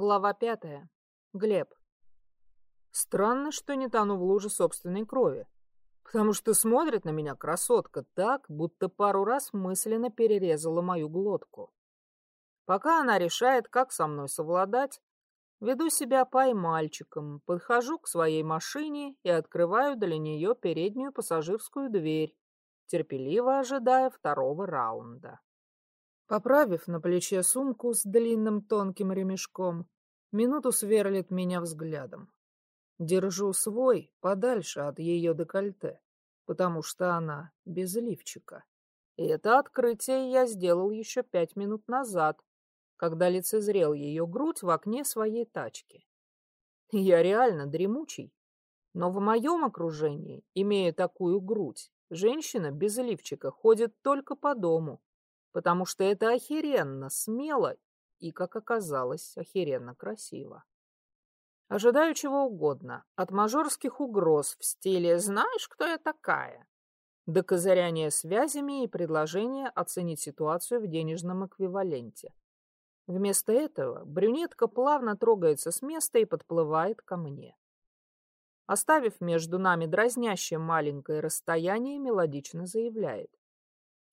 Глава пятая. Глеб. Странно, что не тону в луже собственной крови, потому что смотрит на меня красотка так, будто пару раз мысленно перерезала мою глотку. Пока она решает, как со мной совладать, веду себя поймальчиком, подхожу к своей машине и открываю для нее переднюю пассажирскую дверь, терпеливо ожидая второго раунда. Поправив на плече сумку с длинным тонким ремешком, минуту сверлит меня взглядом. Держу свой подальше от ее декольте, потому что она без лифчика. И это открытие я сделал еще пять минут назад, когда лицезрел ее грудь в окне своей тачки. Я реально дремучий, но в моем окружении, имея такую грудь, женщина без лифчика ходит только по дому, потому что это охеренно смело и, как оказалось, охеренно красиво. Ожидаю чего угодно, от мажорских угроз в стиле «знаешь, кто я такая?» до козыряния связями и предложения оценить ситуацию в денежном эквиваленте. Вместо этого брюнетка плавно трогается с места и подплывает ко мне. Оставив между нами дразнящее маленькое расстояние, мелодично заявляет.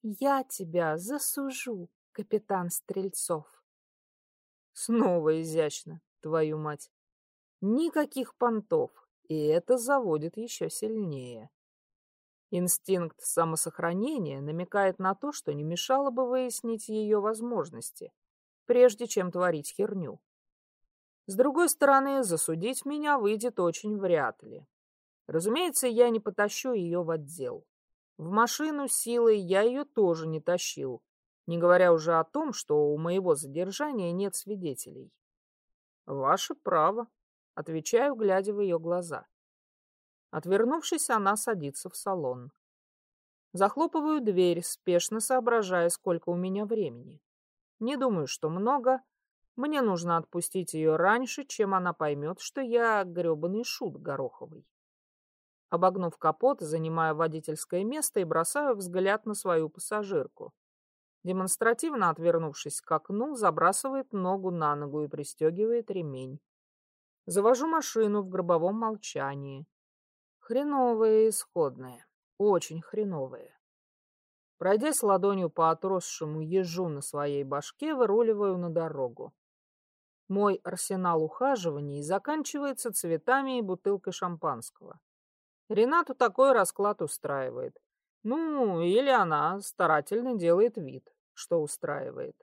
Я тебя засужу, капитан Стрельцов. Снова изящно, твою мать. Никаких понтов, и это заводит еще сильнее. Инстинкт самосохранения намекает на то, что не мешало бы выяснить ее возможности, прежде чем творить херню. С другой стороны, засудить меня выйдет очень вряд ли. Разумеется, я не потащу ее в отдел. В машину силой я ее тоже не тащил, не говоря уже о том, что у моего задержания нет свидетелей. «Ваше право», — отвечаю, глядя в ее глаза. Отвернувшись, она садится в салон. Захлопываю дверь, спешно соображая, сколько у меня времени. Не думаю, что много. Мне нужно отпустить ее раньше, чем она поймет, что я гребаный шут Гороховый. Обогнув капот, занимаю водительское место и бросаю взгляд на свою пассажирку. Демонстративно отвернувшись к окну, забрасывает ногу на ногу и пристегивает ремень. Завожу машину в гробовом молчании. Хреновые исходные. Очень хреновые. Пройдясь ладонью по отросшему ежу на своей башке, выруливаю на дорогу. Мой арсенал ухаживаний заканчивается цветами и бутылкой шампанского. Ренату такой расклад устраивает. Ну, или она старательно делает вид, что устраивает.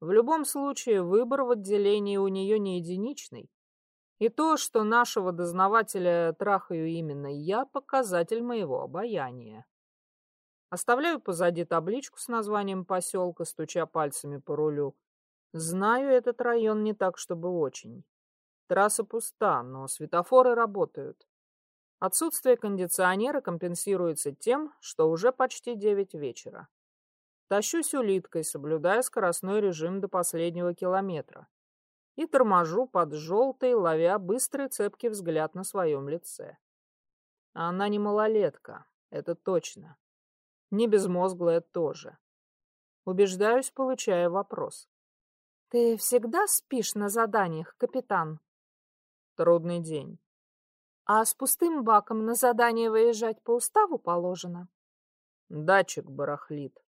В любом случае, выбор в отделении у нее не единичный. И то, что нашего дознавателя трахаю именно я, показатель моего обаяния. Оставляю позади табличку с названием поселка, стуча пальцами по рулю. Знаю этот район не так, чтобы очень. Трасса пуста, но светофоры работают. Отсутствие кондиционера компенсируется тем, что уже почти девять вечера. Тащусь улиткой, соблюдая скоростной режим до последнего километра. И торможу под желтой, ловя быстрый цепкий взгляд на своем лице. Она не малолетка, это точно. Не безмозглая тоже. Убеждаюсь, получая вопрос. «Ты всегда спишь на заданиях, капитан?» Трудный день. А с пустым баком на задание выезжать по уставу положено. Датчик барахлит.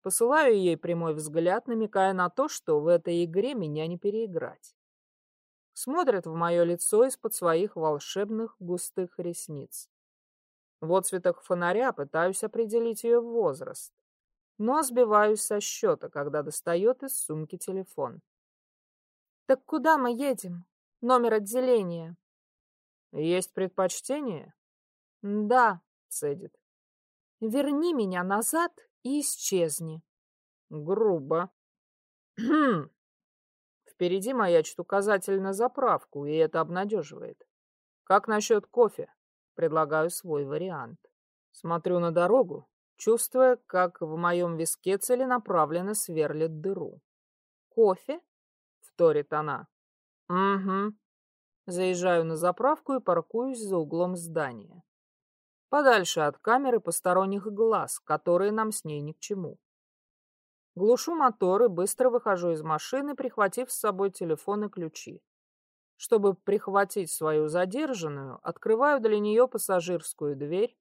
Посылаю ей прямой взгляд, намекая на то, что в этой игре меня не переиграть. Смотрит в мое лицо из-под своих волшебных густых ресниц. В отцветах фонаря пытаюсь определить ее возраст, но сбиваюсь со счета, когда достает из сумки телефон. «Так куда мы едем? Номер отделения?» Есть предпочтение? Да, цедит. Верни меня назад и исчезни. Грубо. Хм. Впереди маячит указатель на заправку, и это обнадеживает. Как насчет кофе? Предлагаю свой вариант. Смотрю на дорогу, чувствуя, как в моем виске целенаправленно сверлит дыру. «Кофе?» — вторит она. «Угу», Заезжаю на заправку и паркуюсь за углом здания. Подальше от камеры посторонних глаз, которые нам с ней ни к чему. Глушу мотор и быстро выхожу из машины, прихватив с собой телефон и ключи. Чтобы прихватить свою задержанную, открываю для нее пассажирскую дверь,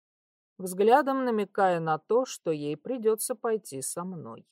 взглядом намекая на то, что ей придется пойти со мной.